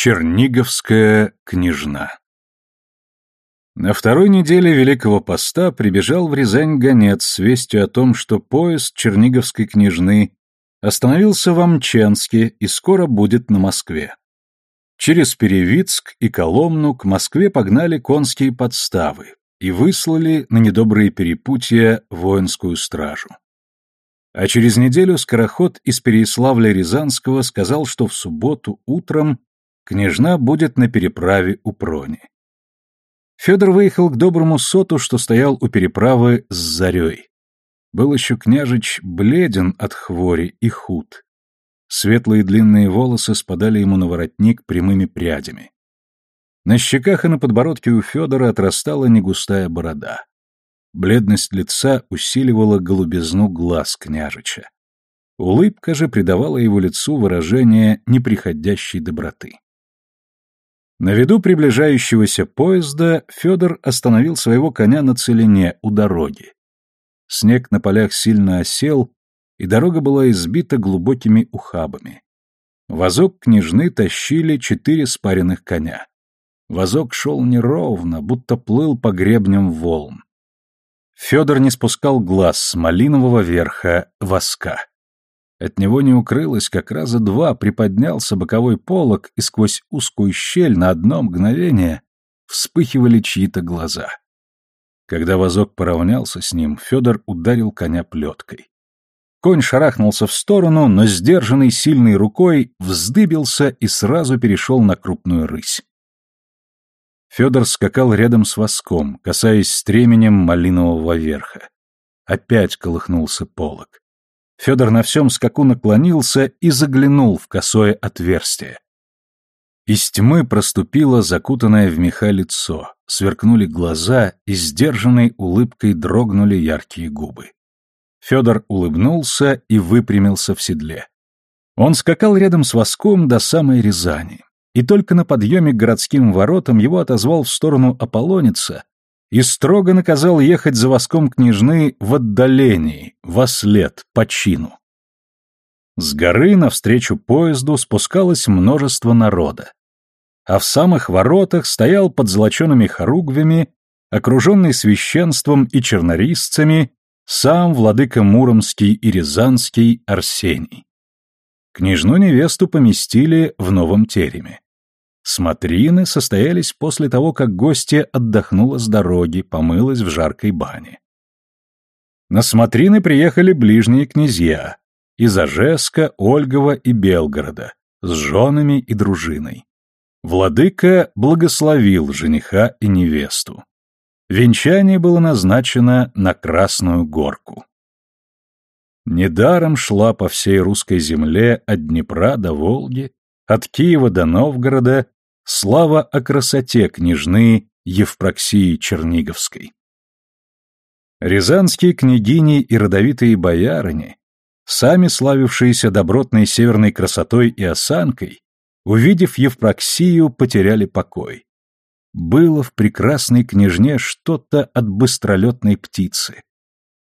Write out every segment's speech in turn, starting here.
Черниговская княжна На второй неделе Великого Поста прибежал в Рязань гонец с вестью о том, что поезд Черниговской княжны остановился в Амчанске и скоро будет на Москве. Через Перевицк и Коломну к Москве погнали конские подставы и выслали на недобрые перепутья воинскую стражу. А через неделю скороход из Переяславля-Рязанского сказал, что в субботу утром княжна будет на переправе у Прони. Федор выехал к доброму соту, что стоял у переправы с зарей. Был еще княжич бледен от хвори и худ. Светлые длинные волосы спадали ему на воротник прямыми прядями. На щеках и на подбородке у Федора отрастала негустая борода. Бледность лица усиливала голубизну глаз княжича. Улыбка же придавала его лицу выражение неприходящей доброты. На виду приближающегося поезда Федор остановил своего коня на целине у дороги. Снег на полях сильно осел, и дорога была избита глубокими ухабами. Возок княжны тащили четыре спаренных коня. Возок шел неровно, будто плыл по гребням волн. Федор не спускал глаз с малинового верха воска. От него не укрылось, как раза два приподнялся боковой полог, и сквозь узкую щель на одно мгновение вспыхивали чьи-то глаза. Когда возок поравнялся с ним, Федор ударил коня плеткой. Конь шарахнулся в сторону, но сдержанный сильной рукой вздыбился и сразу перешел на крупную рысь. Федор скакал рядом с воском, касаясь стременем малинового верха. Опять колыхнулся полог. Федор на всем скаку наклонился и заглянул в косое отверстие. Из тьмы проступило закутанное в меха лицо, сверкнули глаза и сдержанной улыбкой дрогнули яркие губы. Федор улыбнулся и выпрямился в седле. Он скакал рядом с воском до самой Рязани, и только на подъеме к городским воротам его отозвал в сторону Аполлоница и строго наказал ехать за воском княжны в отдалении, во след, по чину. С горы навстречу поезду спускалось множество народа. А в самых воротах стоял под золочеными хоругвями, окруженный священством и чернорисцами, сам владыка Муромский и Рязанский Арсений. Княжну-невесту поместили в новом тереме. Смотрины состоялись после того, как гостья отдохнула с дороги, помылась в жаркой бане. На смотрины приехали ближние князья из Ожеска, Ольгова и Белгорода с женами и дружиной. Владыка благословил жениха и невесту. Венчание было назначено на Красную Горку. Недаром шла по всей русской земле от Днепра до Волги, от Киева до Новгорода Слава о красоте княжны Евпроксии Черниговской. Рязанские княгини и родовитые боярыни, сами славившиеся добротной северной красотой и осанкой, увидев Евпроксию, потеряли покой. Было в прекрасной княжне что-то от быстролетной птицы.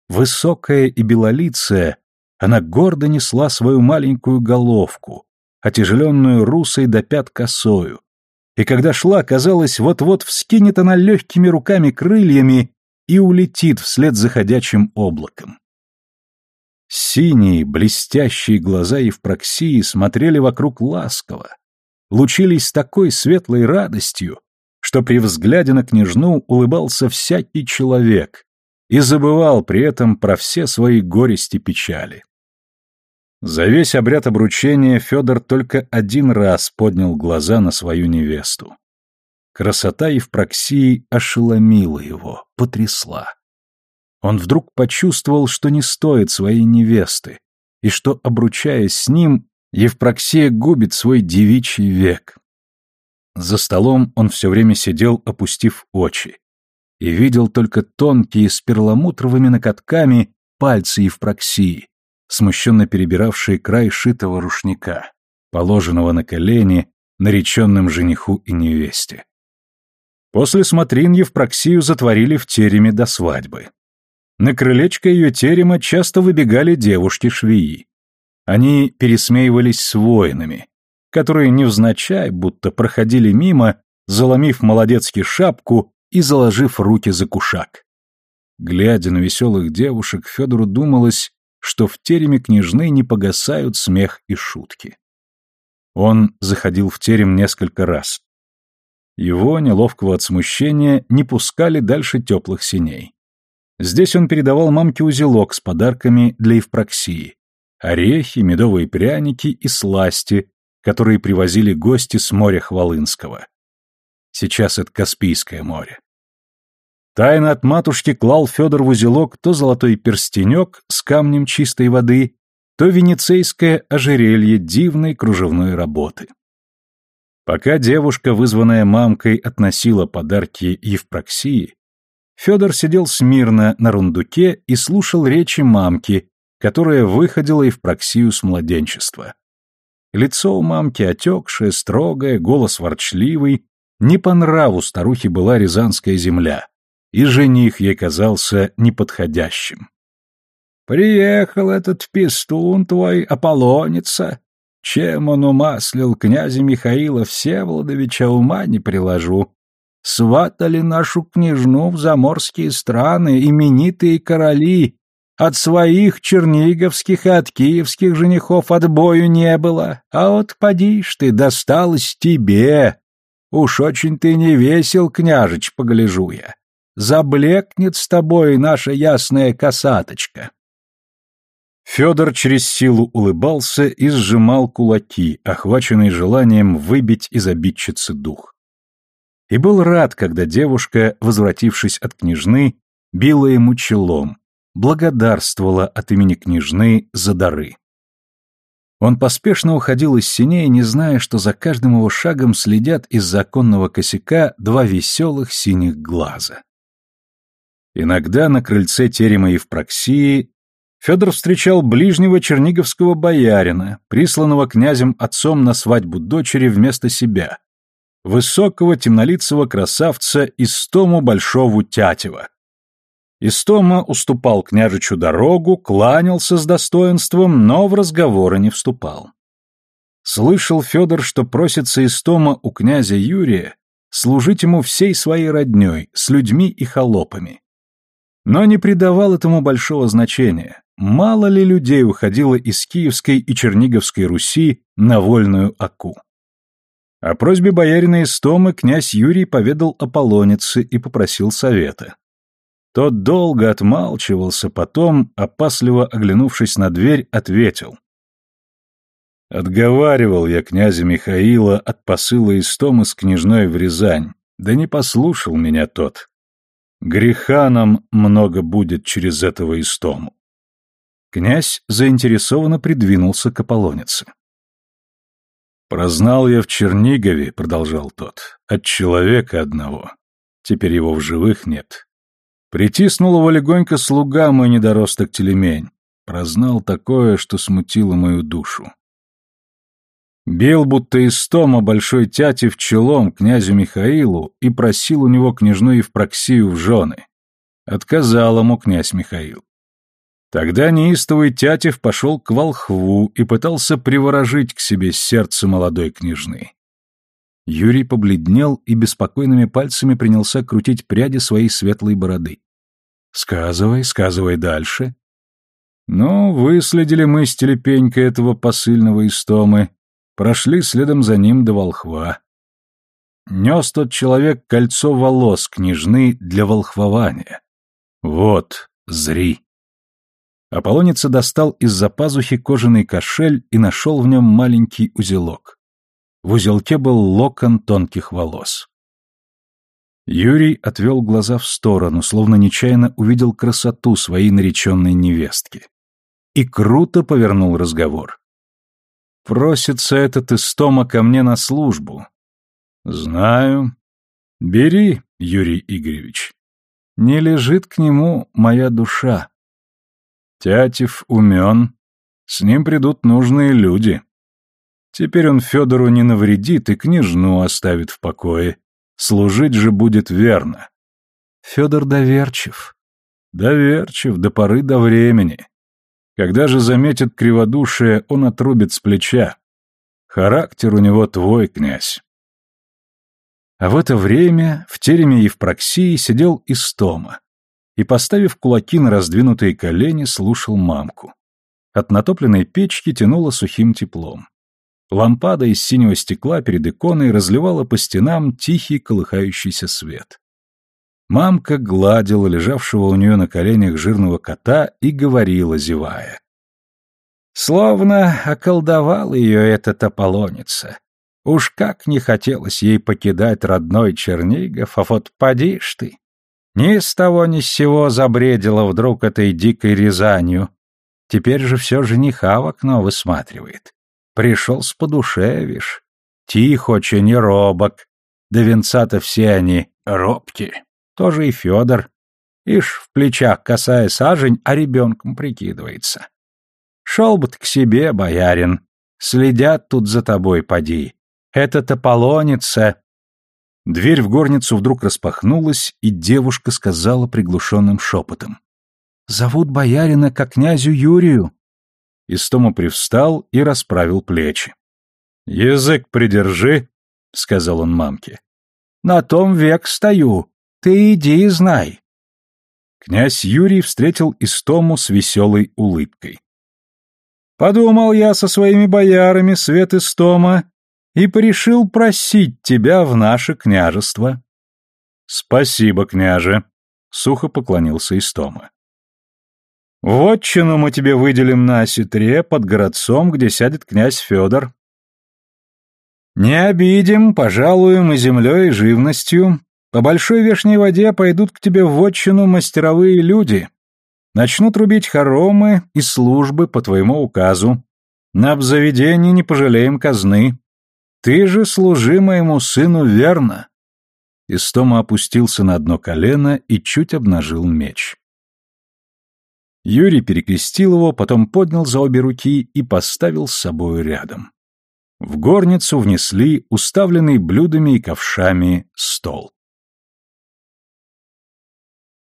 Высокая и белолицая, она гордо несла свою маленькую головку, отяжеленную русой до пят косою, и когда шла, казалось, вот-вот вскинет она легкими руками крыльями и улетит вслед за ходячим облаком. Синие, блестящие глаза Евпроксии смотрели вокруг ласково, лучились такой светлой радостью, что при взгляде на княжну улыбался всякий человек и забывал при этом про все свои горести-печали. За весь обряд обручения Федор только один раз поднял глаза на свою невесту. Красота Евпроксии ошеломила его, потрясла. Он вдруг почувствовал, что не стоит своей невесты, и что, обручаясь с ним, Евпроксия губит свой девичий век. За столом он все время сидел, опустив очи, и видел только тонкие с перламутровыми накатками пальцы Евпроксии, смущенно перебиравший край шитого рушника, положенного на колени нареченным жениху и невесте. После смотрин Евпроксию затворили в тереме до свадьбы. На крылечко ее терема часто выбегали девушки-швеи. Они пересмеивались с воинами, которые невзначай будто проходили мимо, заломив молодецки шапку и заложив руки за кушак. Глядя на веселых девушек, Федору думалось, что в тереме княжны не погасают смех и шутки. Он заходил в терем несколько раз. Его, неловкого от смущения, не пускали дальше теплых синей. Здесь он передавал мамке узелок с подарками для Евпроксии. Орехи, медовые пряники и сласти, которые привозили гости с моря Хвалынского. Сейчас это Каспийское море. Тайно от матушки клал Федор в узелок то золотой перстенек с камнем чистой воды, то венецейское ожерелье дивной кружевной работы. Пока девушка, вызванная мамкой, относила подарки Евпроксии, Федор сидел смирно на рундуке и слушал речи мамки, которая выходила Евпроксию с младенчества. Лицо у мамки отекшее, строгое, голос ворчливый, не по нраву старухе была рязанская земля, и жених ей казался неподходящим. «Приехал этот пистун твой, Аполлоница. Чем он умаслил князя Михаила Всеволодовича, ума не приложу. Сватали нашу княжну в заморские страны именитые короли. От своих черниговских и от киевских женихов отбою не было. А вот поди ж ты, досталось тебе. Уж очень ты не весел, княжич, погляжу я заблекнет с тобой наша ясная косаточка. Федор через силу улыбался и сжимал кулаки, охваченный желанием выбить из обидчицы дух. И был рад, когда девушка, возвратившись от княжны, била ему челом, благодарствовала от имени княжны за дары. Он поспешно уходил из синей, не зная, что за каждым его шагом следят из законного косяка два веселых синих глаза. Иногда на крыльце терема Евпроксии Федор встречал ближнего черниговского боярина, присланного князем отцом на свадьбу дочери вместо себя, высокого темнолицего красавца Истому Большого Тятева. Истома уступал княжичу дорогу, кланялся с достоинством, но в разговоры не вступал. Слышал Федор, что просится Истома у князя Юрия служить ему всей своей родней, с людьми и холопами но не придавал этому большого значения. Мало ли людей уходило из Киевской и Черниговской Руси на вольную Аку. О просьбе боярина Истомы князь Юрий поведал Аполлонице и попросил совета. Тот долго отмалчивался, потом, опасливо оглянувшись на дверь, ответил. «Отговаривал я князя Михаила от посыла Истомы с княжной в Рязань, да не послушал меня тот. Греха нам много будет через этого истому. Князь заинтересованно придвинулся к Аполлонице. «Прознал я в Чернигове», — продолжал тот, — «от человека одного. Теперь его в живых нет. Притиснул его легонько слуга мой недоросток Телемень. Прознал такое, что смутило мою душу. Бил будто из тома большой тяти в челом князю Михаилу и просил у него княжну Евпроксию в жены. Отказал ему князь Михаил. Тогда неистовый Тятев пошел к волхву и пытался приворожить к себе сердце молодой княжны. Юрий побледнел и беспокойными пальцами принялся крутить пряди своей светлой бороды. «Сказывай, сказывай дальше». «Ну, выследили мы с телепенькой этого посыльного истомы, прошли следом за ним до волхва. Нес тот человек кольцо волос княжны для волхвования. Вот, зри. Аполлоница достал из-за пазухи кожаный кошель и нашел в нем маленький узелок. В узелке был локон тонких волос. Юрий отвел глаза в сторону, словно нечаянно увидел красоту своей нареченной невестки. И круто повернул разговор. Просится этот истома ко мне на службу. Знаю. Бери, Юрий Игоревич. Не лежит к нему моя душа. Тятев умен. С ним придут нужные люди. Теперь он Федору не навредит и княжну оставит в покое. Служить же будет верно. Федор доверчив. Доверчив до поры до времени. Когда же заметит криводушие, он отрубит с плеча. Характер у него твой, князь. А в это время в тереме Евпроксии сидел Истома и, поставив кулаки на раздвинутые колени, слушал мамку. От натопленной печки тянуло сухим теплом. Лампада из синего стекла перед иконой разливала по стенам тихий колыхающийся свет. Мамка гладила лежавшего у нее на коленях жирного кота и говорила, зевая. Словно околдовал ее этот Аполлоница. Уж как не хотелось ей покидать родной Чернигов, а вот поди ж ты. Ни с того ни с сего забредила вдруг этой дикой Рязанью. Теперь же все жениха в окно высматривает. Пришел с подушевишь. Тих очень и робок. До венца-то все они робки. Тоже и Федор. Ишь, в плечах касая сажень, а ребенком прикидывается. Шел бы ты к себе, боярин. Следят тут за тобой, поди. Это-то полонится. Дверь в горницу вдруг распахнулась, и девушка сказала приглушенным шепотом. «Зовут боярина как князю Юрию». Истома привстал и расправил плечи. «Язык придержи», — сказал он мамке. «На том век стою. Ты иди и знай». Князь Юрий встретил Истому с веселой улыбкой. «Подумал я со своими боярами, Свет Истома, и порешил просить тебя в наше княжество». «Спасибо, княже», — сухо поклонился Истома. «Вотчину мы тебе выделим на осетре под городцом, где сядет князь Федор. Не обидим, пожалуем и землей, и живностью. По большой вешней воде пойдут к тебе в вотчину мастеровые люди. Начнут рубить хоромы и службы по твоему указу. На обзаведении не пожалеем казны. Ты же служи моему сыну верно. Истома опустился на одно колено и чуть обнажил меч. Юрий перекрестил его, потом поднял за обе руки и поставил с собою рядом. В горницу внесли уставленный блюдами и ковшами стол.